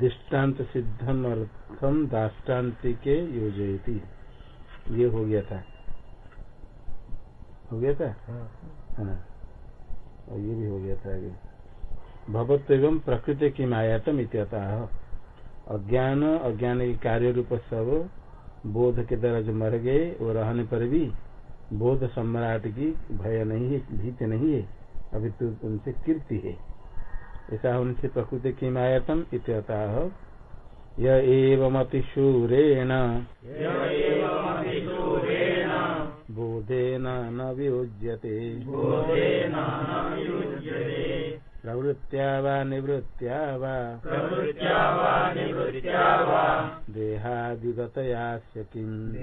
दृष्टांत सिद्धम अर्थम दाष्टान्ति के योजयती। ये हो गया था। हो गया था? हाँ। और ये भी हो गया था आगे। भगवत एवं प्रकृति की मायातम इत्यतः। अज्ञान अज्ञान के कार्य रूप सब बोध के द्वारा जो मर गए वो रहने पर भी बोध सम्राट की भय नहीं है भीत नहीं है। अभी तो उनसे कीर्ति है। ऐसा उनसे प्रकृति की मायातम यह एवमतिशूरेण बोधेन न वियुज्यते। प्रवृत्त्या वा निवृत्त्या वा। प्रवृत्त्या वा निवृत्त्या वा। देहादिगतयास्य किम्।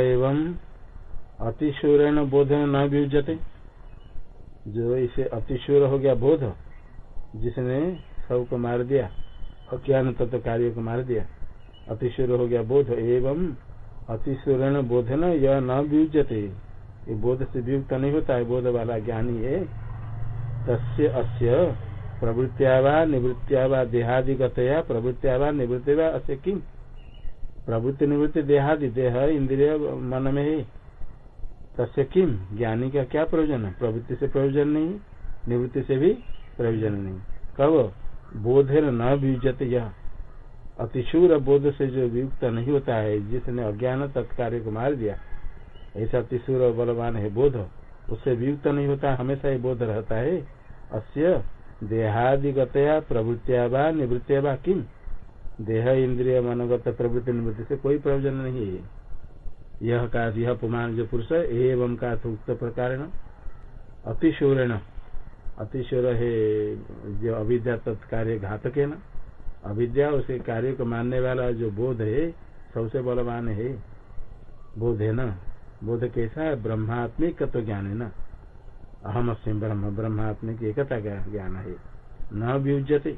एवं अतिशूरेण बोधन न वियुज्यते जो इसे अतिशूर हो गया बोध, जिसने सबको मार दिया, अज्ञान तत्व तो कार्य को मार दिया, अतिशूर हो गया बोध, एवं अतिशूरण बोधन यह न वियुजते ये बोध से वियुक्त नहीं होता है बोध वाला ज्ञानी है। तस्य अस्य प्रवृत्तिया वा निवृत्तिया वा देहादिगतया, प्रवृत्तिया वा निवृत्ति वा, अस्य किम प्रवृत्ति निवृत्ति देहादि, देह, इंद्रिय, मन में है। तस्य किम ज्ञानी का क्या प्रयोजन है? प्रवृत्ति से प्रयोजन नहीं, निवृत्ति से भी प्रयोजन नहीं। कब? बोधेर न विजत यह अतिशूर बोध से जो वियुक्त नहीं होता है, जिसने अज्ञान तत्कार्य को मार दिया, ऐसा अतिशूर बलवान है बोध। उससे वियुक्त नहीं होता, हमेशा ही बोध रहता है। अस्य देहादिगतया प्रवृत्तिया वा निवृत्तिया वा किम? देह इंद्रिय मनोगत प्रवृत्ति निवृत्ति से कोई प्रयोजन नहीं है। यह का यह पुमान जो पुरुष है, एवं का उक्त प्रकार अतिशूरण। अतिशूर है जो अविद्या तत्कार्य घातक है न? अविद्या उसके कार्य को मानने वाला जो बोध है, सबसे बलवान है। बोध है न? बोध कैसा है? ब्रह्मात्मिक तो ज्ञान है न? अहम अस्म ब्रह्म ब्रह्मात्मिक एकता का ज्ञान है न व्युजते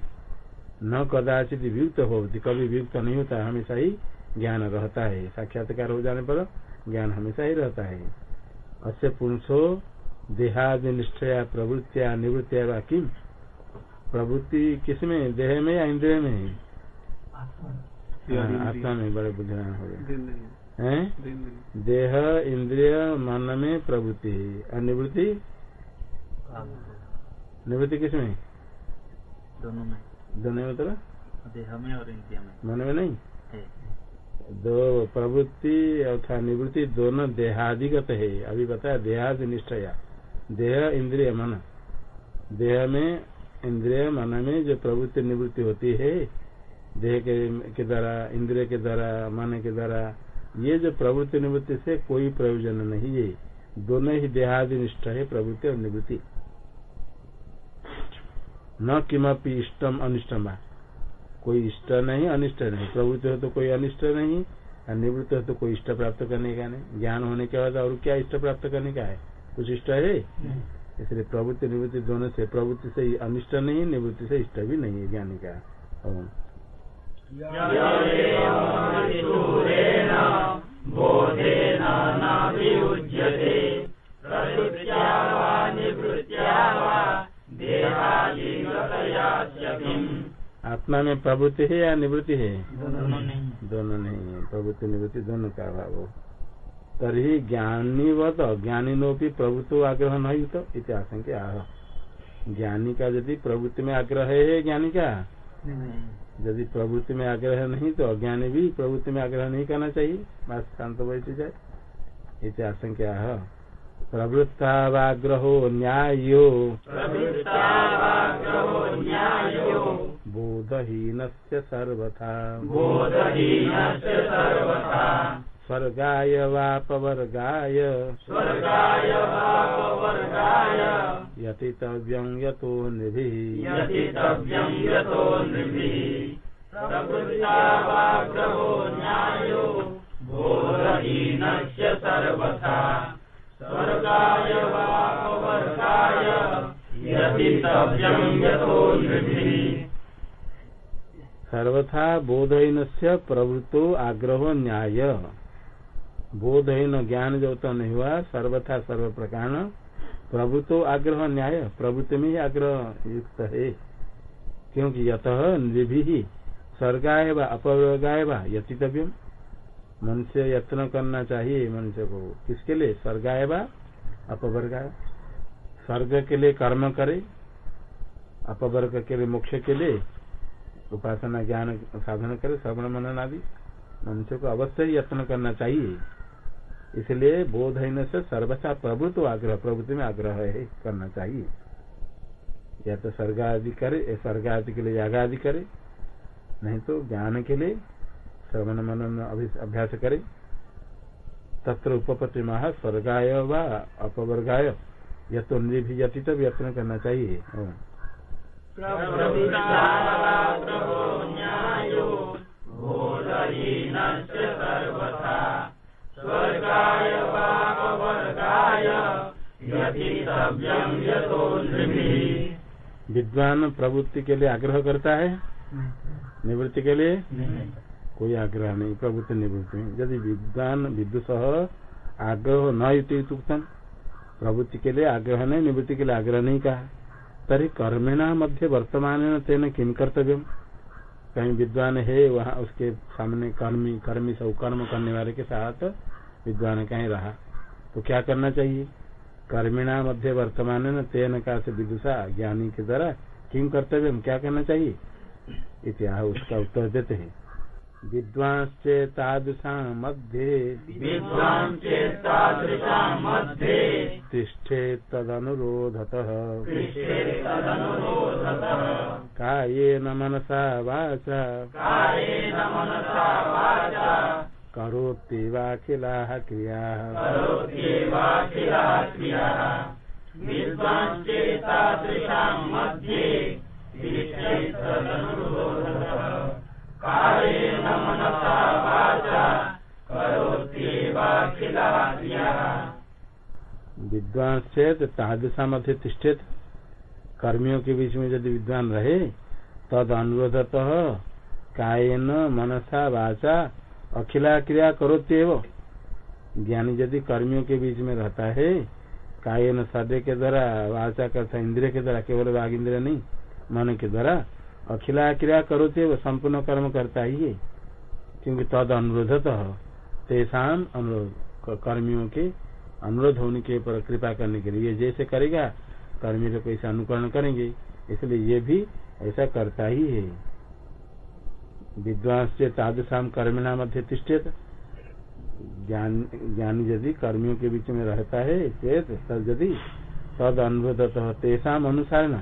न कदाचित वियुक्त हो कभी व्युक्त नहीं होता हमेशा ही ज्ञान रहता है। साक्षात्कार हो जाने पर ज्ञान हमेशा ही रहता है। अस्य पुरुषो देहादि निष्ठया प्रवृत्तिया निवृत्तिया वा किम? प्रवृत्ति किसमें देह में या इंद्रिय में? है हाँ, आत्मा में बड़े बुद्धिमान हो गए। देह इंद्रिय मन में प्रवृत्ति और निवृत्ति निवृत्ति किसमें दोनों में। दोनों में देह में और इंद्रिय में। मन में नहीं? है। दो प्रवृत्ति अर्थात निवृत्ति दोनों देहादिगत है। अभी बताया देहादि निष्ठया देह इंद्रिय मन। देह में इंद्रिय मन में जो प्रवृत्ति निवृत्ति होती है देह के, के द्वारा इंद्रिय के द्वारा मन के द्वारा ये जो प्रवृत्ति निवृत्ति से कोई प्रयोजन नहीं है। दोनों ही देहादि निष्ठा है प्रवृत्ति और निवृत्ति। न किमपि इष्टम अनिष्टम। कोई इष्ट नहीं अनिष्ट नहीं। प्रवृत्ति हो तो कोई अनिष्ट नहीं और निवृत्त हो तो कोई इष्ट प्राप्त करने का नहीं। ज्ञान होने के बाद और क्या इष्ट प्राप्त करने का है? कुछ इष्ट है? इसलिए प्रवृत्ति निवृत्ति दोनों से प्रवृत्ति से अनिष्ट नहीं निवृत्ति से इष्ट भी नहीं है ज्ञानी का। ओम। आत्मा में प्रवृत्ति है या निवृत्ति है? दोनों नहीं दोनों नहीं है। प्रवृत्ति निवृत्ति दोनों का अभाव हो। तरी ज्ञानीवत अज्ञानिनो भी प्रवृत्ति आग्रह नहीं तो इति आशंका आह ज्ञानी का यदि प्रवृत्ति में आग्रह है ज्ञानी का? यदि प्रवृत्ति में आग्रह नहीं तो अज्ञानी भी प्रवृत्ति में आग्रह नहीं करना चाहिए। बात शांत बैठ जाए। इति आशंका आह प्रवृत्तावाग्रहो न्यायो। प्रवृत्तावाग्रहो न्यायो। बोधहीनस्य सर्वथा। बोधहीनस्य सर्वथा। स्वर्गाय वापवर्गाय। स्वर्गाय वापवर्गाय। यतितव्यं यतो यतितव्यं यतो नृभिः प्रवृत्तावाग्रहो न्यायो। बोधहीनस्य सर्वथा। स्वर्गाय वापवर्गाय। यतितव्यं यतो नृभिः सर्वथा बोधहीन से प्रवृत्तो आग्रह न्याय। बोधहीन ज्ञान जो तो नहीं हुआ, सर्वथा सर्व प्रकार प्रभुत्व आग्रह न्याय। प्रभुत्व में ही आग्रह युक्त है। क्योंकि यत ही स्वर्गाय व अपवर्गाय व यतितव्यम। मनुष्य यत्न करना चाहिए मनुष्य को। किसके लिए? स्वर्गाय व अपवर्गाय। स्वर्ग के लिए कर्म करे, अपवर्ग के लिए मोक्ष के लिए। उपासना, ज्ञान साधन करे, श्रवण, मनन आदि। मनुष्य को अवश्य ही यत्न करना चाहिए। इसलिए बोधहीन से सर्वथा प्रभुत्व आग्रह, प्रभुत्व में आग्रह है करना चाहिए। या तो स्वर्ग आदि करे स्वर्ग आदि के लिए याग आदि करे। नहीं तो ज्ञान के लिए श्रवण, मनन अभ्यास करे। तत्र उपपत्ति महा स्वर्गाय व अपवर्गाय। तो निर्भिजति यत्न करना चाहिए। विद्वान प्रवृत्ति के लिए आग्रह करता है? निवृत्ति के लिए? कोई आग्रह नहीं प्रवृत्ति निवृत्ति। में यदि विद्वान विदुष आग्रह न युक्तम प्रवृत्ति के लिए आग्रह नहीं निवृत्ति के लिए आग्रह नहीं कहा। तरी कर्मिणा मध्य वर्तमान तेन किम कर्तव्य कहीं विद्वान है, वहाँ उसके सामने कर्मी कर्मी सब कर्म करने वाले के साथ विद्वान कहीं रहा। तो क्या करना चाहिए? कर्मिणा मध्य वर्तमान न तेन का से विदुषा ज्ञानी के द्वारा किम कर्तव्य क्या करना चाहिए? इतिहास उसका उत्तर देते हैं। विद्वांश्चेतादृशा मध्ये विद्वान् चेत्तादृशां मध्ये तिष्ठेत् तदनुरोधतः। तदनुरोधतः। कायेन मनसा वाचा। कायेन मनसा वाचा। करोत्येवाखिलाः क्रियाः। करोत्येवाखिलाः क्रियाः। विद्वान् चेत्तादृशां मध्ये तिष्ठेत् तदनुरोधतः कायेन मनसा वाचा करोत्येवाखिलाः क्रियाः विद्वान चेत तादृशा मध्य तिष्ठित। कर्मियों के बीच में यदि विद्वान रहे, तद अनुरोधत कायन मनसा वाचा अखिला क्रिया करोत्येव। ज्ञानी यदि कर्मियों के बीच में रहता है, कायन सदे के द्वारा, वाचा करता इंद्रिय के द्वारा, केवल वाग इंद्रिय नहीं, मन के द्वारा अखिला क्रिया करो थे वो संपूर्ण कर्म करता ही है। क्योंकि तद अनुरोधत तेसाम अनुरोध कर्मियों के अनुरोध होने के ऊपर कृपा करने के लिए जैसे करेगा, कर्मी लोग ऐसा अनुकरण करेंगे। इसलिए ये भी ऐसा करता ही है। विद्वांस से तादृशाम कर्मिणा मध्य तिष्ठित। ज्ञान ज्ञानी यदि कर्मियों के बीच में रहता है तद यदि तद अनुरोध तेसाम अनुसारण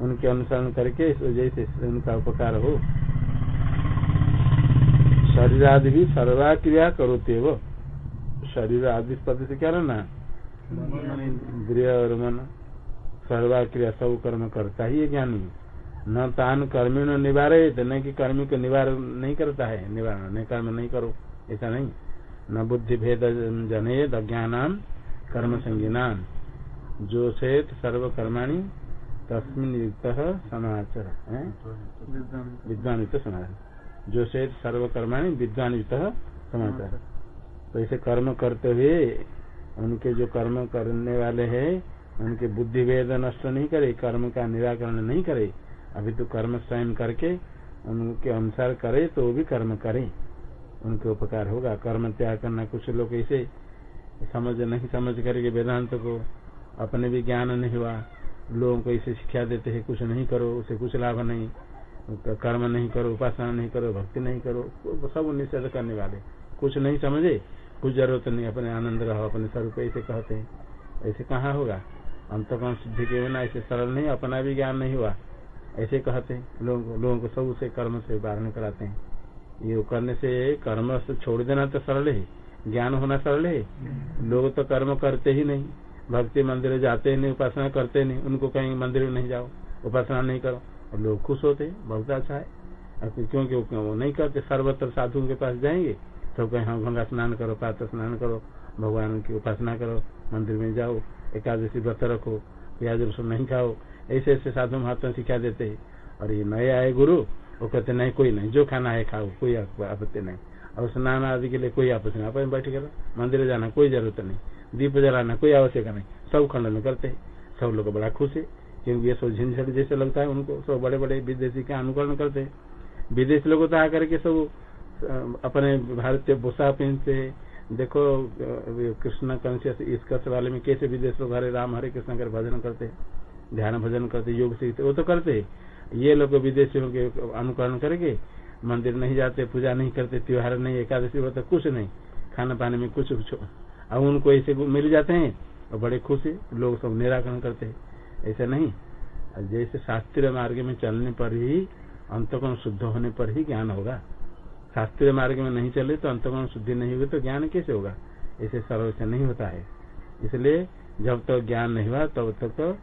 उनके अनुसरण करके इस वजह से उनका उपकार हो। शरीर आदि भी सर्वाक्रिया करोते वो। शरीर आदि पद से क्या रहना इंद्रिय और मन। सर्वाक्रिया सब कर्म करता ही है ज्ञानी। न तान कर्मी न निवारे तो न कि कर्मी को निवारण नहीं करता है। निवारण नहीं कर्म नहीं करो, ऐसा नहीं। न बुद्धि भेद जनेद अज्ञान कर्म संज्ञान। जो चेत सर्व कर्माणी तस्मिन युक्त समाचार विद्वान युक्त समाचार। जो चेत सर्व कर्माणी विद्वान युक्त समाचार। तो ऐसे कर्म करते हुए उनके जो कर्म करने वाले हैं, उनके बुद्धि भेद नष्ट नहीं करे, कर्म का निराकरण नहीं करे, अभी तो कर्म स्वयं करके उनके अनुसार करे तो वो भी कर्म करे। उनके उपकार होगा। कर्म त्याग करना कुछ लोग ऐसे समझ, नहीं समझ करके वेदांत को अपने भी ज्ञान नहीं हुआ। लोगों को ऐसे शिक्षा देते हैं कुछ नहीं करो उसे कुछ लाभ नहीं कर्म नहीं करो उपासना नहीं करो भक्ति नहीं करो सब निषेध करने वाले। कुछ नहीं समझे कुछ ज़रूरत नहीं अपने आनंद रहो अपने स्वरूप ऐसे कहते हैं। ऐसे कहाँ होगा? अंतकरण सिद्धि के बिना ऐसे सरल नहीं अपना भी ज्ञान नहीं हुआ। ऐसे कहते हैं लोगों को लोगों को सब उसे कर्म से वारण कराते हैं। ये करने से कर्म से छोड़ देना तो सरल है ज्ञान होना सरल है। लोग तो कर्म करते ही नहीं। भक्ति मंदिर जाते नहीं, उपासना करते नहीं, उनको कहीं मंदिर में नहीं जाओ, उपासना नहीं करो। और लोग खुश होते बहुत अच्छा है। क्योंकि वो नहीं करते, सर्वत्र साधुओं के पास जाएँगे तो कहीं हाँ गंगा स्नान करो पात्र स्नान करो, भगवान की उपासना करो, मंदिर में जाओ, एकादशी व्रत रखो, प्याज रसुन नहीं खाओ, ऐसे ऐसे साधु महात्मा शिक्षा देते है। और ये नए आए गुरु, वो कहते, नहीं, कोई नहीं, जो खाना है खाओ, कोई आपत्ति नहीं। और स्नान आदि के लिए कोई आपत्ति नहीं, आप बैठ कर मंदिर जाना कोई ज़रूरत नहीं। दीप जलाना कोई आवश्यक नहीं। सब खंडन करते हैं। सब लोग बड़ा खुश है। क्योंकि ये सब झंझट जैसे लगता है उनको। सब बड़े बड़े विदेशी का अनुकरण करते हैं। विदेशी लोग तो आकर के सब अपने भारतीय पोशाक पहनते। देखो कृष्ण कंसियस इसकस वाले में कैसे विदेश लोग हरे राम, हरे कृष्ण कर भजन करते ध्यान भजन करते योग सीखते वो तो करते। ये लोग विदेशियों के अनुकरण करके मंदिर नहीं जाते, पूजा नहीं करते, त्योहार नहीं, एकादशी व्रत कुछ नहीं। खाना पाने में कुछ अब उनको ऐसे मिल जाते हैं और बड़े खुश, लोग सब निराकरण करते हैं। ऐसा नहीं। जैसे शास्त्रीय मार्ग में चलने पर ही अंतकोण शुद्ध होने पर ही ज्ञान होगा। शास्त्रीय मार्ग में नहीं चले तो अंतकोण शुद्धि नहीं हुई तो ज्ञान कैसे होगा? ऐसे सर्व से नहीं होता है। इसलिए जब तक तो ज्ञान नहीं हुआ, तब तक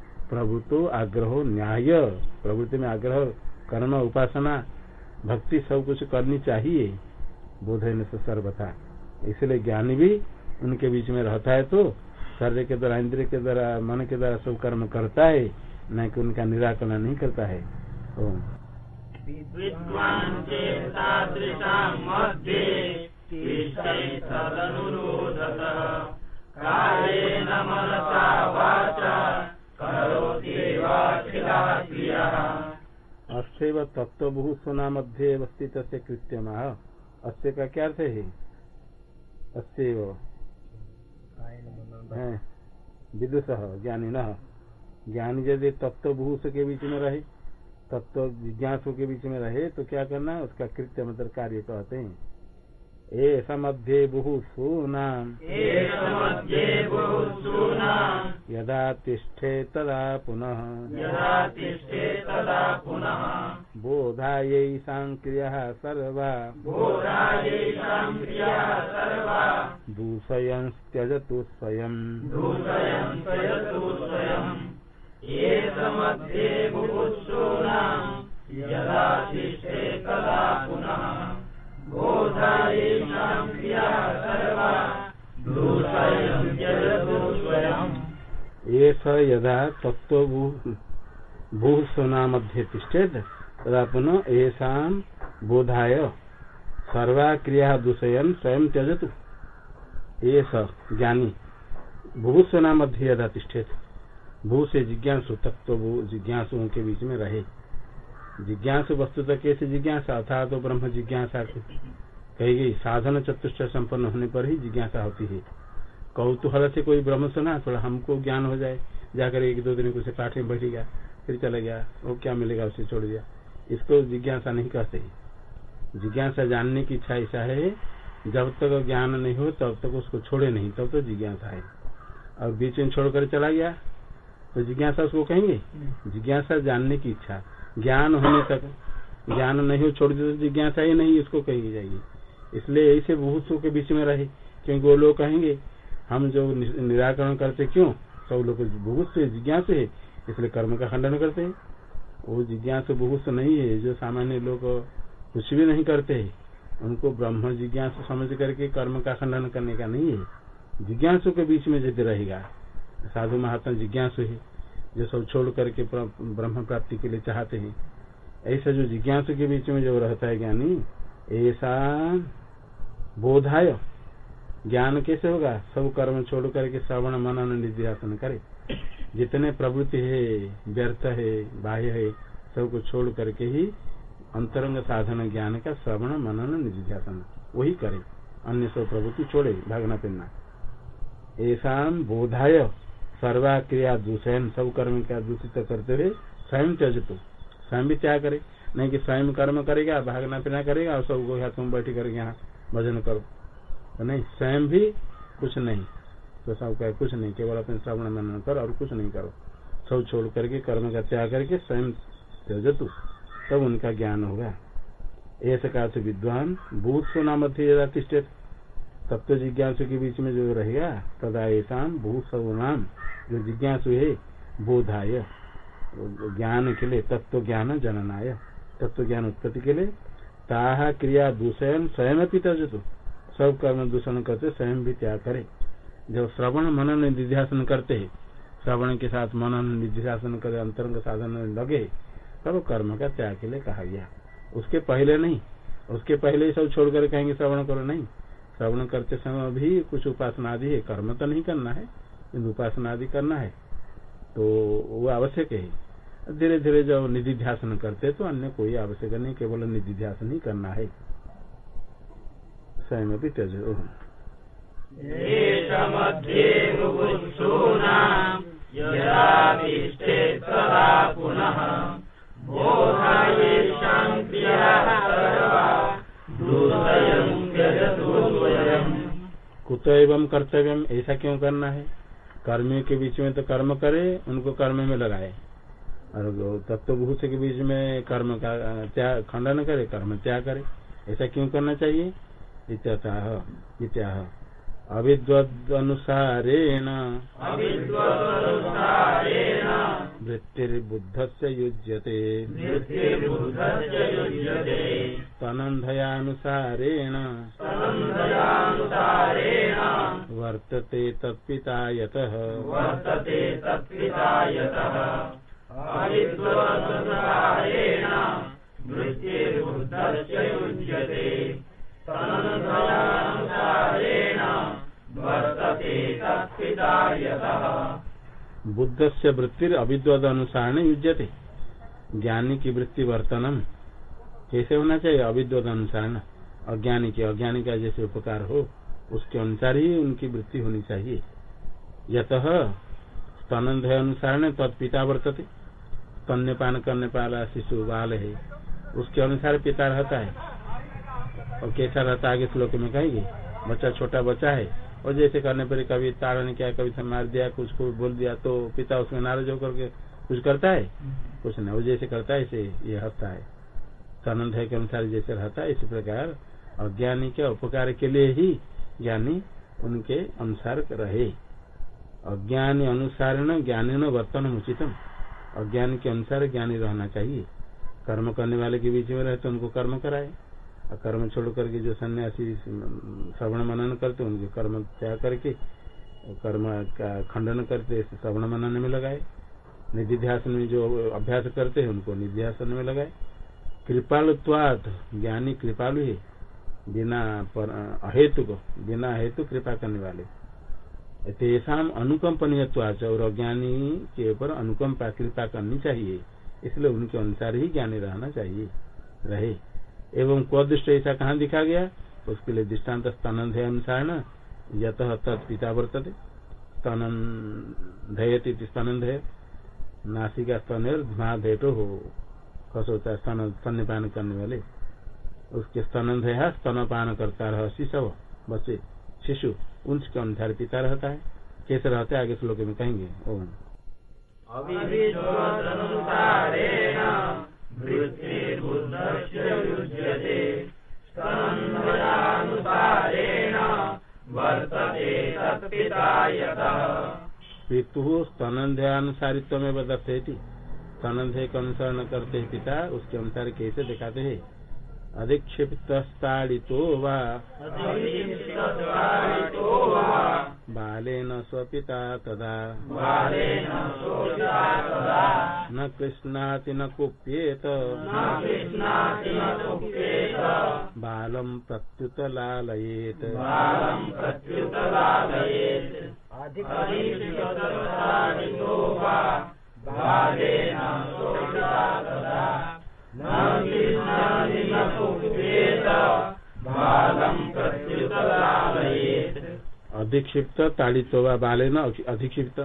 तो आग्रह, न्याय प्रवृत्ति में आग्रह कर्म उपासना, भक्ति सब कुछ करनी चाहिए। बोधन से सर्वथा। इसलिए ज्ञानी भी उनके बीच में रहता है तो शरीर के द्वारा इंद्रिय के द्वारा मन के द्वारा सब कर्म करता है न कि उनका निराकरण नहीं करता है। ओम विद्वान् चेतादृशाम् मध्ये तिष्ठति तदनुरोधतः। कायेन मनसा वाचा करोति वाचिला क्रियः अस्थैव तत्वभूषणा मध्य स्थित से कृत्यम अस्य का क्या अर्थ है? अस्यव विदुष ज्ञानी न ज्ञानी यदि तत्व भूष के बीच में रहे, तत्व जिज्ञासु के बीच में रहे तो क्या करना उसका कृत्य मतलब कार्य कहते हैं। ऐसा मध्य बहुषु नाम एष मध्ये बहुसूनाम् यदा तिष्ठे तदा पुनः यदा तिष्ठे तदा पुनः बोधायै क्रियः सर्वा बोधायैषाम् क्रियाः सर्वा दूषयन् स्वयतु स्वयम् यदा तिष्ठे तदा पुनः यदा तत्वभूषणा मध्ये तिष्ठेत, तदा पुनः येषाम बोधाय सर्वा क्रिया दूषयन स्वयं त्यजतु। एष ज्ञानी भूषणा मध्य यदा तिष्ठेत, भू से जिज्ञासु तत्व भू जिज्ञासुओं के बीच में रहे। जिज्ञासु वस्तु तक कैसे जिज्ञासा अर्थात तो ब्रह्म जिज्ञासा कही गई साधन चतुष्ट संपन्न होने पर ही जिज्ञासा होती है। कौतूहल से कोई ब्रह्म सुना थोड़ा हमको ज्ञान हो जाए जाकर एक दो दिन कुछ पाठ में बैठ गया फिर चला गया वो क्या मिलेगा उसे छोड़ दिया। इसको जिज्ञासा नहीं कहते जिज्ञासा जानने की इच्छा ऐसा है जब तक ज्ञान नहीं हो तब तक उसको छोड़े नहीं तब तो जिज्ञासा है। और बीच में छोड़कर चला गया तो जिज्ञासा उसको कहेंगे? जिज्ञासा जानने की इच्छा। ज्ञान होने तक। ज्ञान नहीं हो छोड़ दे तो जिज्ञासा ही नहीं, इसको कही जाएगी। इसलिए ऐसे बहुत के बीच में रहे, क्योंकि वो लोग कहेंगे, हम जो निराकरण करते क्यों? सब लोग बहुत से जिज्ञास है, इसलिए कर्म का खंडन करते हैं। वो जिज्ञास बहुत नहीं है, जो सामान्य लोग कुछ भी नहीं करते है। उनको ब्रह्म जिज्ञास समझ करके कर्म का खंडन करने का नहीं है। जिज्ञासु के बीच में यदि रहेगा, साधु महात्मा जिज्ञासु है जो सब छोड़ करके ब्रह्म प्राप्ति के लिए चाहते हैं। ऐसा जो जिज्ञासु के बीच में जो रहता है ज्ञानी, ऐसा बोधाय ज्ञान कैसे होगा? सब कर्म छोड़ करके श्रवण, मनन, निध्यासन करे। जितने प्रवृत्ति है, व्यर्थ है, बाह्य है सबको छोड़ करके ही अंतरंग साधन ज्ञान का श्रवण, मनन, निध्यासन, वही करे। अन्य सब प्रवृत्ति छोड़े भागना फिरना ऐसा बोधाय सर्वा क्रिया दूषण सब कर्म का दूषित करते हुए स्वयं त्यजतु। स्वयं भी त्याग करे। नहीं कि स्वयं कर्म करेगा, भागना फिरना करेगा और सबको यहाँ तुम बैठी करके यहाँ भजन करो। तो नहीं, स्वयं भी कुछ नहीं। तो सब कहे, कुछ नहीं, केवल अपने श्रवण मनन कर और कुछ नहीं करो। सब छोड़ करके कर्म का त्याग करके स्वयं त्यजतु। तब उनका ज्ञान होगा। ऐसे का विद्वान, भूत सोना मध्य तिष्ठित। तत्व जिज्ञासु के बीच में जो रहेगा, तदा ऐसा भूत नाम जो जिज्ञासु है, बोधाय। ज्ञान के लिए तत्व ज्ञान जननाय। तत्व ज्ञान उत्पत्ति के लिए, ताहा क्रिया दूषण स्वयं भी त्यजतु। सब कर्म दूषण करते, स्वयं भी त्याग करे। जब श्रवण मनन निध्यासन करते हैं, श्रवण के साथ मनन निध्यासन करे, अंतरंग साधन लगे, तब कर्म का त्याग के लिए कहा गया। उसके पहले नहीं, उसके पहले ही सब छोड़कर कहेंगे, श्रवण करो, नहीं। श्रवण करते समय भी कुछ उपासना आदि है। कर्म तो नहीं करना है किन्तु उपासना आदि करना है। तो वो आवश्यक है। धीरे धीरे जब निधि ध्यान करते तो अन्य कोई आवश्यक नहीं, केवल निधि ध्यान ही करना है। स्वयं भी त्यज पुनः। कुत एवं कर्तव्यम ऐसा क्यों करना है? कर्मियों के बीच में तो कर्म करे उनको कर्म में लगाए। और तत्वभूत के बीच में कर्म का त्याग खंडन करे कर्म त्याग करे। ऐसा क्यों करना चाहिए? इत्याह अविद्वदनुसारेण। वृत्तिर्बुद्ध से युज्यते। तनन्धयानुसारेण। वर्तते तत्पिता यतः वर्तते तत्पिता बुद्ध से वृत्ति अविद्वद अनुसार युज्यते ज्ञानी की वृत्ति वर्तनम कैसे होना चाहिए अविद्वद अनुसार अज्ञानी के अज्ञानी का जैसे उपकार हो उसके अनुसार ही उनकी वृत्ति होनी चाहिए। यत स्तनंधय अनुसार तत्पिता वर्तते। स्तन्यपान करने वाला शिशु बाल है उसके अनुसार पिता रहता है। और कैसा रहता है आगे श्लोक में कहेंगे? बच्चा छोटा बच्चा है और जैसे करने पर कभी ताड़न किया कभी मार दिया कुछ को बोल दिया तो पिता उसमें नाराज़ होकर कुछ करता है? कुछ नहीं वो जैसे करता है ऐसे ये हंसता है। सानंद है के अनुसार जैसे रहता है, इसी प्रकार अज्ञानी के उपकार के लिए ही ज्ञानी उनके अनुसार रहे। अज्ञानी अनुसार न ज्ञानी न वर्तन उचितम। अज्ञान के अनुसार ज्ञानी रहना चाहिए। कर्म करने वाले के बीच में रहते उनको कर्म कराए। और कर्म छोड़ करके जो सन्यासी श्रवण मनन करते उनके कर्म त्याग करके कर्म का खंडन करते श्रवण मनन में लगाए। निधिध्यासन में जो अभ्यास करते हैं, उनको निध्यासन में लगाए। कृपालुत्वाद ज्ञानी कृपालु है, बिना अहेतु को बिना हेतु कृपा करने वाले। तेसाम अनुकंपनीय और अज्ञानी के ऊपर अनुकंपा कृपा करनी चाहिए, इसलिए उनके अनुसार ही ज्ञानी रहना चाहिए, रहे। एवं क्वदृष्ट ऐसा कहाँ दिखा गया? उसके लिए दृष्टांत स्तनंध अनुसार यत तत्पिता वर्तते। स्तनंधयती स्तनंधय नासिका स्तन धुआधेटो हो। खस होता है स्तन स्तन्यपान करने वाले उसके स्तनंधय स्तनपान करता रह शिशव बच्चे शिशु उनके अनुसार पिता रहता है। कैसे रहते आगे श्लोक में कहेंगे। ओम। पितु स्तनंध्यानुसारित्व में बदलते स्तनंध्य का अनुसरण करते हैं पिता उसके अनुसार कैसे दिखाते हैं? अधिक्षिप्तस्ताड़ितो वा। बालेन स्वपिता तदा। न कृष्णाति न कुप्येत। न कृष्णाति न कुप्येत। बालं प्रत्युत लालयेत् बालं न कृष्णाति न कुप्येत बालं लालयेत् अधिक्षिप्त अधिक्षिप्त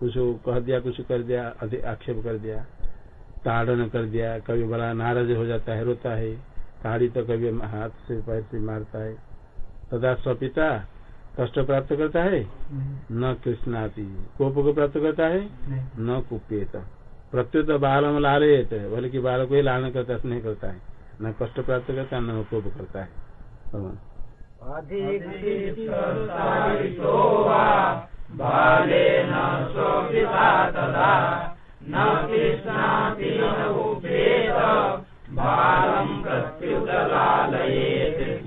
कुछ कह दिया कुछ कर दिया आक्षेप कर दिया। ताड़न कर दिया, कभी बड़ा नाराज़ हो जाता है, रोता है। ताड़ी तो कभी हाथ से पैर से मारता है। तदा स्वपिता कष्ट प्राप्त करता है? न कृष्णाति। कोप को प्राप्त करता है? न कुपेत प्रत्युत बालम लालयत। बल्कि बाल को ही लालन करता है स्नेह करता है। न कष्ट प्राप्त करता है न कोप करता है। कृष्णाति न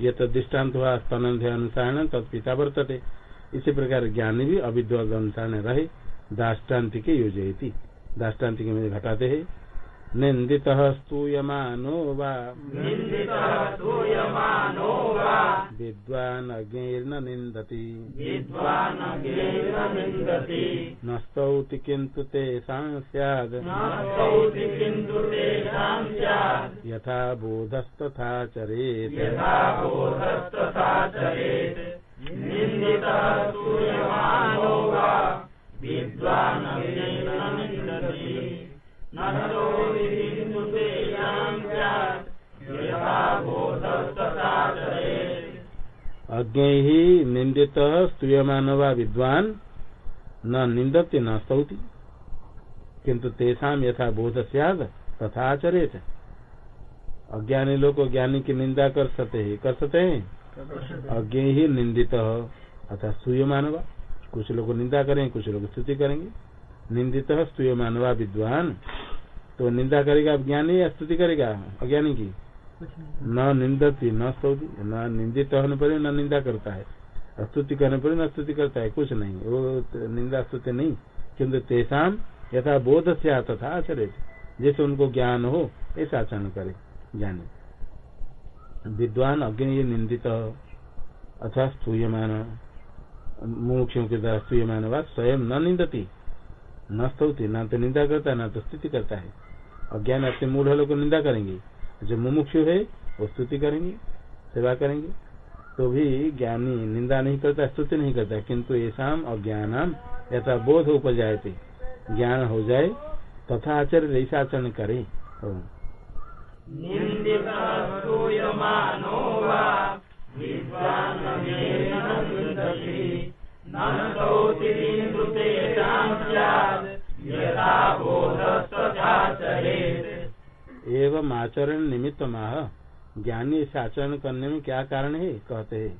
ये तो दृष्टांत हुआ स्तनंध अनुसार तत्पिता वर्तते। इसी प्रकार ज्ञान भी अविद्वद अनुसार रहे, दाष्टान्तिक योजयती। दाष्टान्तिक में घटाते है। निन्दितः स्तूयमानो वा। विद्वान् अज्ञैर्न अग्रेण निन्दति। न स्तौति किन्तु तेषां स्याद्। यथा बोधस्तथा चरेत्। वा। विद्वान् निन्दति। अज्ञैः निन्दितः स्तूयमान वा न निन्दति न स्तौति। किन्तु तेषां यथा बोध स्याद, तथा आचरेत अज्ञानी लोग ज्ञानी की निंदा कर सकते हैं, कर सकते हैं। अज्ञ ही निंदित अर्थात स्तूय मानवा कुछ लोग निंदा करेंगे कुछ लोग स्तुति करेंगे। निंदित स्तूय मानवा विद्वान। तो निंदा करेगा ज्ञानी या स्तुति करेगा? अज्ञानी की। न निंदती न स्तौति न निंदित होने पर न निंदा करता है। स्तुति करने पर न स्तुति करता है कुछ नहीं। वो तो निंदा स्तुति नहीं किन्तु तेसाम यथा बोध से तथा आचरित। जैसे उनको ज्ञान हो ऐसा आचरण करे ज्ञानी। विद्वान अग्नि निंदित अथवा स्तूयमान मुमुक्षों के द्वारा स्तूयमान वा स्वयं न निंदती। न स्तौती न तो निंदा करता है, न तो स्तुति करता है। अज्ञान अपने मूढ़ लोग को निंदा करेंगे। जो मुमुक्षु है, वो स्तुति करेंगे, सेवा करेंगे। तो भी ज्ञानी निंदा नहीं करता, स्तुति नहीं करता, किंतु ऐसा अज्ञान यथा बोध उपजाए थे ज्ञान हो जाए, तथा आचरण ऐसा आचरण करे निन्दितः एवं आचरण निमित्त माह ज्ञानी से आचरण करने में क्या कारण है? कहते हैं।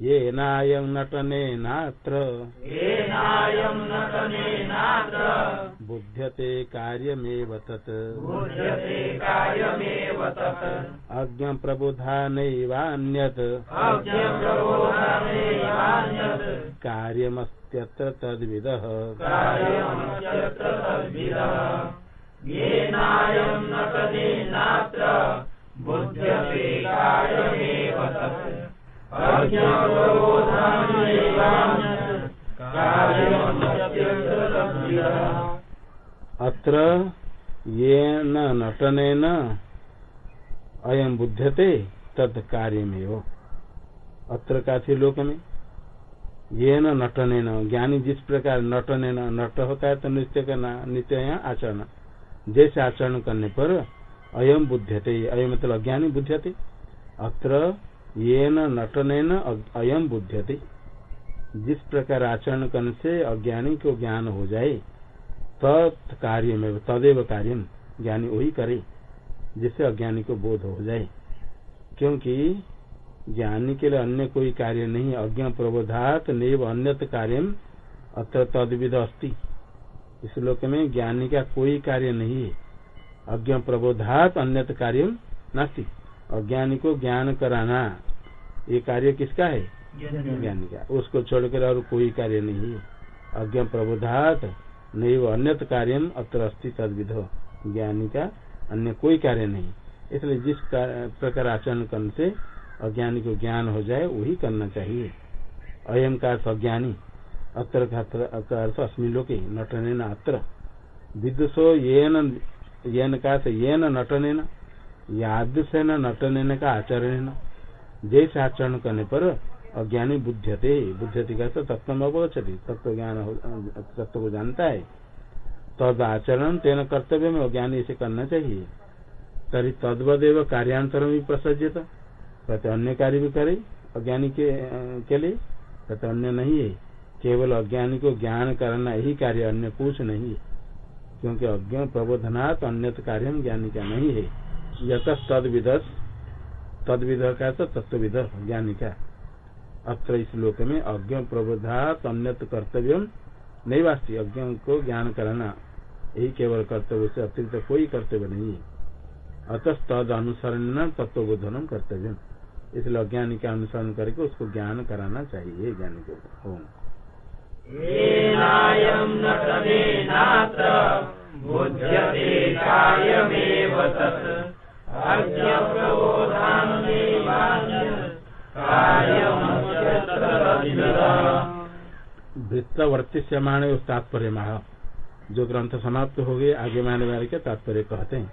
ये नायं नटने नात्र। बुध्यते कार्यमेव तत्। अज्ञ प्रबुधा नैवान्यत्। कार्यमस्त्यत्र तद्विदः। कार्यमस्यत्र तद्विदः येनायं नटनेनात्र बुध्यते कार्यमेव तत्। अज्ञप्रबोधमेवान्यत् कार्यमस्यत्र तद्विदः अत्र येन नटनेन अयम बुध्यते तद कार्यमेव। अत्र का थी लोक में ये न नटने न ज्ञानी जिस प्रकार नटने न नट होता है तो नृत्य करना नित्य आचरण। जैसे आचरण करने पर अयम बुध्यते अयम मतलब अज्ञानी बुध्यते अत्र ये नटने अयम बुध्यते जिस प्रकार आचरण करने से अज्ञानी को ज्ञान हो जाए तत्कार्य में तदेव कार्य ज्ञानी वही करे, जिससे अज्ञानी को बोध हो जाए। क्योंकि ज्ञानी के लिए अन्य कोई कार्य नहीं अज्ञा प्रबोधात नैव कार्य अत्र तदविध अस्ति इस लोक में ज्ञानी का कोई कार्य नहीं है। अज्ञ प्रबोधात अन्यत कार्य नास्ति। अज्ञानी को ज्ञान कराना, ये कार्य किसका है? ज्ञानी का। उसको छोड़कर और कोई कार्य नहीं है। अज्ञ प्रबोधात नहीं अन्यत कार्यम अत्र अस्ति तदविध। ज्ञानी का अन्य कोई कार्य नहीं। इसलिए जिस प्रकार आचरण करने से अज्ञानी को ज्ञान हो जाए, वही करना चाहिए। अयम का अज्ञानी अत्र का अर्थ अस्मी लोके नटने अत्र। विदुषो ये न का नटने न न का आचरण जैसे आचरण करने पर अज्ञानी बुद्धते बुद्धति का तो तत्व अवगछति तत्व ज्ञान तत्व को जानता है। तद आचरण तेन कर्तव्य में अज्ञानी इसे करना चाहिए। तरी तद्वदेव कार्यांतर भी प्रसज्जित कहते अन्य कार्य भी करे अज्ञानी के, के लिए कहते अन्य नहीं है। केवल अज्ञानी को ज्ञान करना यही कार्य, अन्य कुछ नहीं है। क्योंकि अज्ञ प्रबोधनात् अन्य कार्य ज्ञानी का नहीं है। यत तद विध तद विध का तत्विद ज्ञानी का। अत्र इस लोक में अज्ञ प्रबोधात अन्यत कर्तव्य नहीं वास्ती। अज्ञ को ज्ञान कराना, यही केवल कर्तव्य से अतिरिक्त कोई कर्तव्य नहीं है। अतः तद अनुसरण तत्वबोधन कर्तव्य इसलिए अज्ञानी का अनुसरण करके उसको ज्ञान कराना चाहिए ज्ञानी को। ओम येनायं नटनेनात्र बुध्यते कार्यमेव तत्। अर्घ्यप्रबोधान्येवान्य कार्यमस्य वृत्तवर्ती से माने उस तात्पर्य माह जो ग्रंथ समाप्त हो गए, आगे माने वाले के तात्पर्य कहते हैं।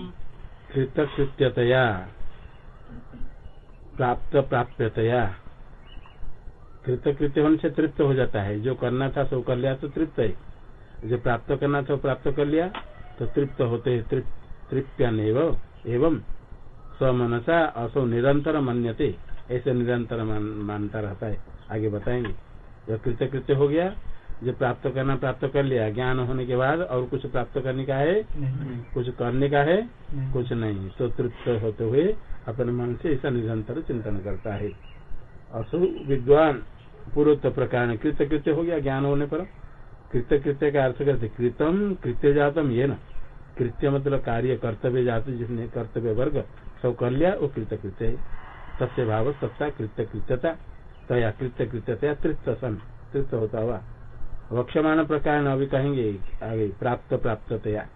कृतकृत्यतया प्राप्त प्राप्यतया कृतकृत्य होने से तृप्त हो जाता है। जो करना था सो कर लिया तो तृप्त है। जो प्राप्त करना था प्राप्त कर लिया तो तृप्त होते है। तृप्यन एवं स्वमनसा असो निरंतर मन्यते। ऐसे निरंतर मानता रहता है। आगे बताएँगे। जब कृतकृत्य हो गया जो प्राप्त करना प्राप्त कर लिया ज्ञान होने के बाद और कुछ प्राप्त करने का है? कुछ करने का है? कुछ नहीं। तो तृप्त होते हुए अपने मन से ऐसा निरंतर चिंतन करता है। असु विद्वान पूर्वोत्तर प्रकार कृत्य कृत्य हो गया ज्ञान होने पर। कृत्य कृत्य का अर्थ करते कृतम कृत्य जातम ये न। कृत्य मतलब कार्य कर्तव्य जाते जिसने कर्तव्य वर्ग सब कर लिया वो कृत्य कृत्य है। तस्य भाव सत्ता कृत्य कृत्यता। तया कृत्य कृत्यता तृप्त सन। तृप्त होता हुआ। वक्षमाण प्रकार अभी कहेंगे, आगे प्राप्त, प्राप्ततया।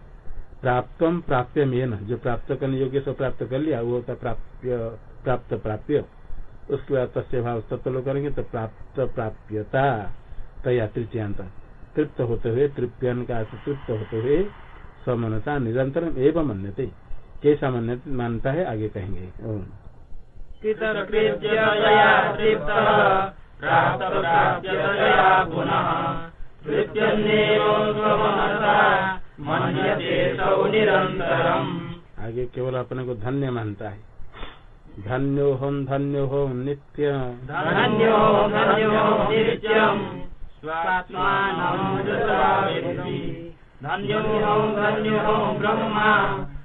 प्राप्तम प्राप्य में जो प्राप्त करने योग्य से प्राप्त कर लिया, वो होता प्राप्य, प्राप्त प्राप्य। उसके बाद तस्य भाव तत्व करेंगे तो प्राप्त प्राप्यता, तया तृतीयांत। तृप्त होते हुए, तृप्यन का तृप्त होते हुए, समनता निरंतर एवं मन्यते। कैसा मन्य, मानता है, आगे कहेंगे। कृतकृत्यतया आगे केवल अपने को धन्य मानता है। धन्यो हम धन्यो हो नित्य धन्यो धन्यो नित्यम्। स्वात्मानं यथा धन्यो धन्यो ब्रह्मा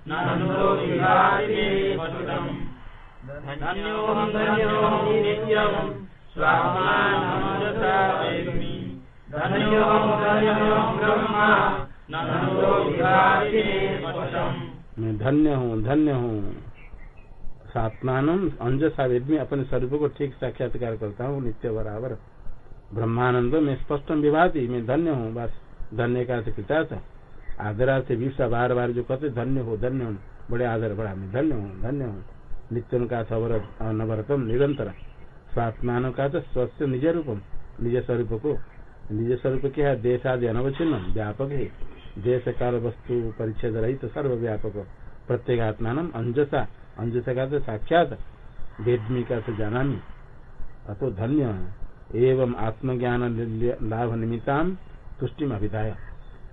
धन्यो धन्यो नित्यम् वेत्ति धन्यो धन्यो विभागे पशुतम् मैं धन्य हूँ धन्य हूँ। सात्मान अंजसा वेद में अपने स्वरूप को ठीक साक्षात्कार करता हूँ, नित्य बराबर। ब्रह्मानंद, में स्पष्ट विभाती, मैं धन्य हूँ, बस धन्य का कृतार्थ आदरा से विषा बार बार जो कहते, धन्य हो, धन्य हूँ। बड़े आदर बड़ा मैं धन्य हूँ धन्य हूँ। नित्य का अनवरतम निरंतर। स्वात्मान का स्वस्थ निज रूपम, निज स्वरूप को निज स्वरूप क्या है देश आदि अनवचिन्न व्यापक है देश काल वस्तु परिच्छेद रहित सर्वव्यापक प्रत्येक आत्मान अंजसा अंजसा का तो साक्षात वेदमी का तो जाना अतो धन्य एवं आत्मज्ञान लाभ निमित्ता तुष्टि अभिधाय।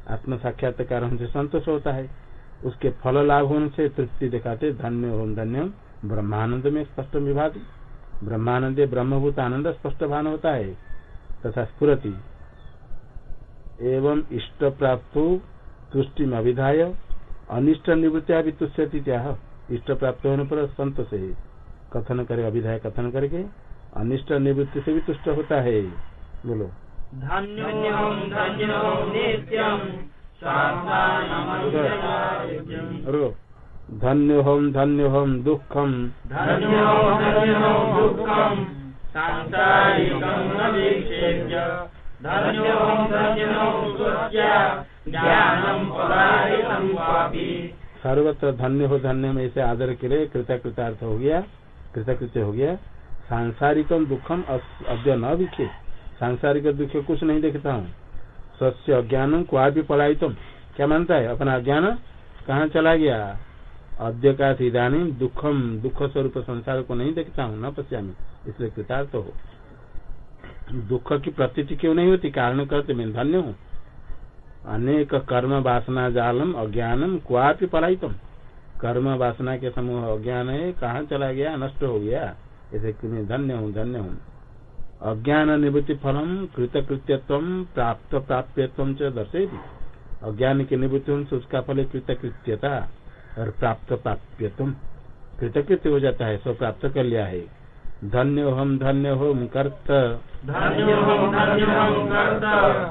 आत्म साक्षात्कार हमसे संतोष होता है। उसके फल लाभ होने से तृप्ति दिखाते धन्य ओम धन्य ब्रह्मानंद में स्पष्ट विभाग ब्रह्मानंद ब्रह्मभूत आनंद स्पष्ट भान होता है। तथा स्फुरति। एवं इष्ट प्राप्त तुष्टि अभिधाय अनिष्ट निवृत्तिया भी तुष्यति इष्ट प्राप्त होने पर संतोष। है कथन करे अभिधाय कथन करके अनिष्ट निवृत्ति से भी तुष्ट होता है। बोलो। रो धन्यो हम धन्यो हम दुखम धन्यो सर्वत्र धन्य हो, धन्य में इसे आदर के लिए कृतकृतार्थ हो गया, कृतकृत्य हो गया। सांसारिकम दुखम अद्य न विखे सांसारिक दुख कुछ नहीं देखता हूँ। सस्य अज्ञानम को भी पढ़ाई तुम क्या मानता है? अपना अज्ञान कहाँ चला गया? अद्य का दुखम दुख स्वरूप संसार को नहीं देखता हूँ, न पश्यामी। इसलिए कृतार्थ हो। दुख की प्रतीति क्यों नहीं होती? कारण करते मैं धन्य हूँ। अनेक कर्म वासना जालम, अज्ञानम, क्वापि तुम कर्म वासना के समूह अज्ञान है, कहाँ चला गया? नष्ट हो गया। मैं धन्य हूँ? धन्य हूँ। अज्ञान निवृत्ति फलम कृतकृत्यत्व प्राप्त प्राप्यत्व च दर्शेगी अज्ञान के निवृत्ति होने से उसका फल कृतकृत्यता और प्राप्त प्राप्यतम कृतकृत्य हो जाता है सब प्राप्त कर लिया है। धन्य हम धन्य होम कर्त।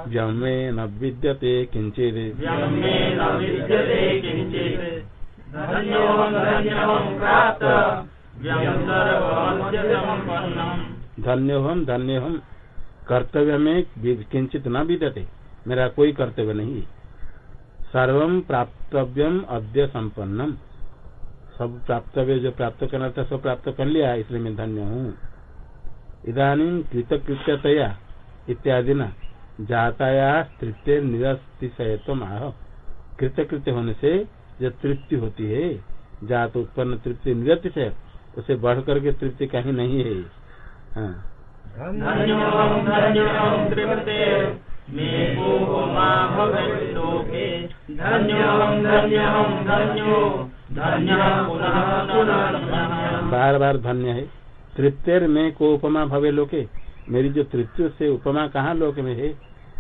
जमे न विद्यते किंचित सम्पन्नम् धन्य हम धन्य हम कर्तव्य में किंचित न विद्यते। मेरा कोई कर्तव्य नहीं। सर्व प्राप्तव्यम अद्य संपन्नम सब प्राप्तव्य जो प्राप्त करना था सब प्राप्त कर लिया, इसलिए मैं धन्य हूँ। इधानी कृतकृत्यतया इत्यादि न, जाताया तृतीय निरतिशयत्व आह। कृतकृत्य होने से जो तृप्ति होती है, जात उत्पन्न तृप्ति निरतिशय, उसे बढ़ करके तृप्ति कहीं नहीं है। हाँ। धन्यो धन्यः। बार बार धन्य। है। तृप्तेर में को उपमा भवे लोके? मेरी जो तृतीय से उपमा कहाँ लोक में है?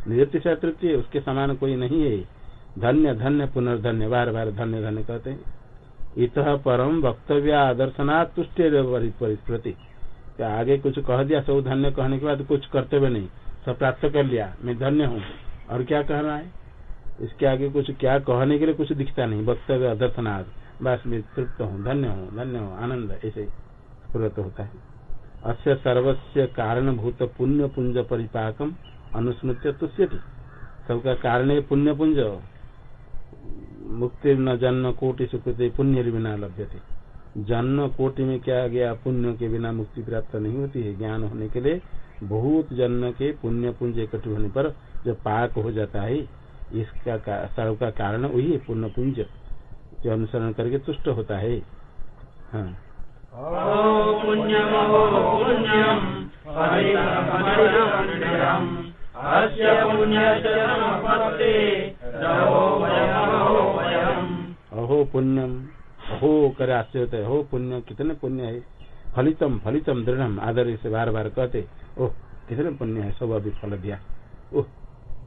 निरति से तृप्ति है, उसके समान कोई नहीं है। धन्य धन्य पुनर्धन्य बार बार धन्य धन्य कहते हैं। इत परम वक्तव्य आदर्शनाथ तुष्ट परिस्प्रति क्या आगे कुछ कह दिया सब धन्य कहने के बाद कुछ कर्तव्य नहीं। सब प्राप्त कर लिया मैं धन्य हूँ। और क्या कहना है? इसके आगे कुछ क्या कहने के लिए कुछ दिखता नहीं। वक्तव्य आदर्शनाथ बस मैं तृप्त हूँ, धन्य हूँ धन्य हूँ, आनंद, ऐसे स्फुरत होता है। अस्य सर्वस्य कारणभूत पुण्य पुंज परिपाकम अनुस्मृत्य तुष्यति। सबका कारण है पुण्य पुंज। मुक्ति न जन्म कोटि सुकृति पुण्य बिना लभ्य थे जन्म कोटि में क्या गया, पुण्य के बिना मुक्ति प्राप्त नहीं होती है। ज्ञान होने के लिए बहुत जन्म के पुण्य पुंज इकट्ठे होने पर जो पाक हो जाता है, इसका सर्व का कारण वही है पुण्य पुंज। जो अनुसरण करके तुष्ट होता है। हाँ। अहो पुण्यम्। अहो करे आश्चर्य होता है। अहो पुण्य कितने पुण्य है। फलितम फलितम दृढ़ आदर से बार बार कहते ओह कितने पुण्य है सब अभी फल दिया। ओह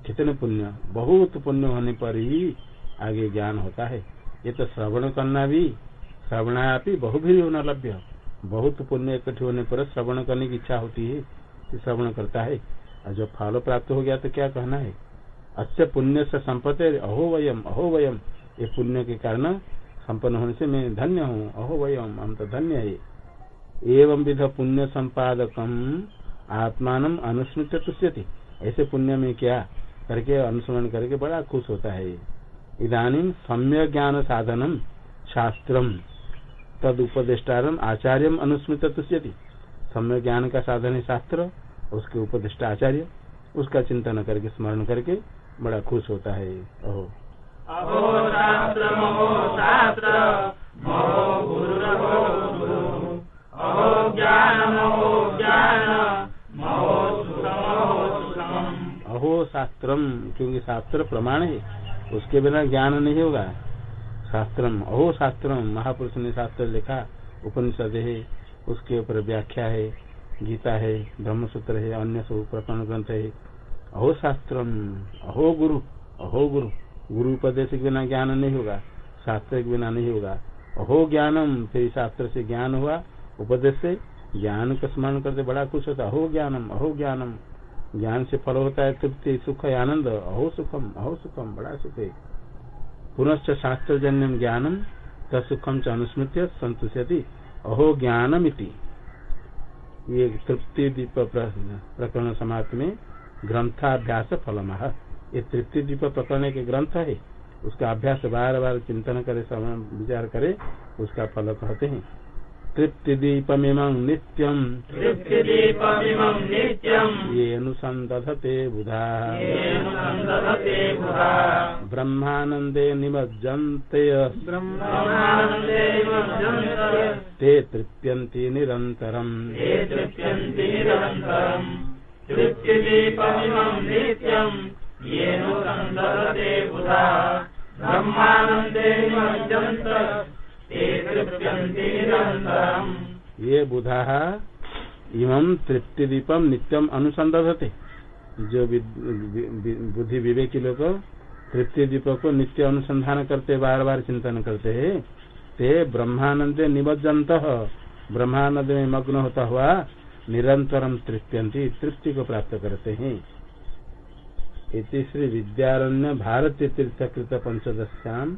कितने पुण्य। बहुत पुण्य होने पर ही आगे ज्ञान होता है। ये तो श्रवण करना भी श्रवणापी बहुभी होना लभ्य। बहुत पुण्य इकट्ठे होने पर श्रवण करने की इच्छा होती है श्रवण करता है। और जब फल प्राप्त हो गया तो क्या कहना है? अच्छे पुण्य से संपत्ति, अहो वयम अहो वयम। ये पुण्य के कारण संपन्न होने से मैं धन्य हूँ। अहो वयम, हम तो धन्य है। एवं विध पुण्य संपादकम आत्मान अनुस्मृत ऐसे पुण्य में क्या? करके अनुस्मरण करके बड़ा खुश होता है। इधानी सम्य ज्ञान साधनम शास्त्रम तद उपदेष्टारम आचार्यम अनुस्मृत तुष्यति सम्य ज्ञान का साधन है शास्त्र उसके उपदेष्टा आचार्य उसका चिंतन करके स्मरण करके बड़ा खुश होता है। अहो। अहो शास्त्रम क्योंकि शास्त्र प्रमाण है उसके बिना ज्ञान नहीं होगा। शास्त्रम, अहो शास्त्रम, महापुरुष ने शास्त्र लिखा, उपनिषद है, उसके ऊपर व्याख्या है, गीता है, ब्रह्मसूत्र है, अन्य सब प्रकरण ग्रंथ है। अहो शास्त्रम, अहो गुरु अहो गुरु गुरु उपदेश के बिना ज्ञान नहीं होगा, शास्त्र के बिना नहीं होगा। अहो ज्ञानम, फिर शास्त्र से ज्ञान हुआ, उपदेश से ज्ञान का स्मरण करते बड़ा खुश होता, अहो ज्ञानम अहो ज्ञानम। ज्ञान से फल होता है, तृप्ति, सुख आनंद। अहो सुखम अहो सुखम, बड़ा सुख है। पुनश्च शास्त्रजन्यम ज्ञानम तत्सुखम च अनुस्मृत्य संतुष्यति। अहो ज्ञानमिति। ये तृप्ति दीप प्रकरण समाप्त में ग्रंथाभ्यास फलमह ये तृप्ति दीप प्रकरण के ग्रंथ है। उसका अभ्यास बार बार चिंतन करे, समय विचार करे, उसका फल कहते हैं। तृप्ति दीपमिम नित्यम। तृप्तिदीपमिमम् नित्यम्। ये अनुसंदधते बुधा। येन सन्दधते बुधा। ब्रह्मानंदे निमज्जन्ते। ब्रह्मानन्दे ते तृप्यन्ति निरन्तरम्। ते तृप्यन्ति निरन्तरम्। तृप्तिदीपमिमम् नित्यम्। बुधा। ब्रह्मानन्दे मज्जन्त ते तृप्यन्ति निरन्तरम् ये बुधा इमं तृप्ति दीपम नित्यम अनुसंधते जो बुद्धि विवेकी लोग तृतीय दीपक को नित्य अनुसंधान करते बार बार चिंतन करते है ते ब्रह्मानंद निमज्जंत ब्रह्मानंद में मग्न होता हुआ निरंतरम तृप्यंती तृप्ति को प्राप्त करते हैं। इति श्री विद्यारण्य भारतीय तीर्थकृत पंचदश्याम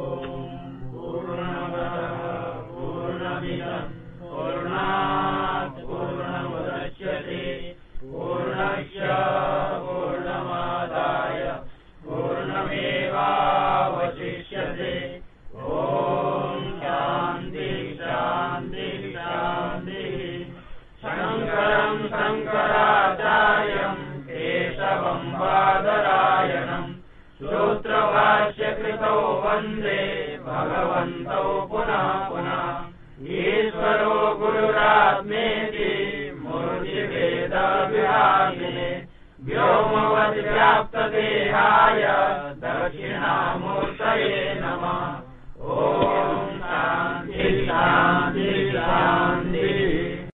भाष्यकृतौ वंदे भगवन्तौ पुनः पुनः। ईश्वरो गुरुरात्मेति मूर्तिवेदविहारिणे व्योमवद्व्याप्तदेहाय दक्षिणामूर्तये नमः। ॐ शान्ति शान्ति।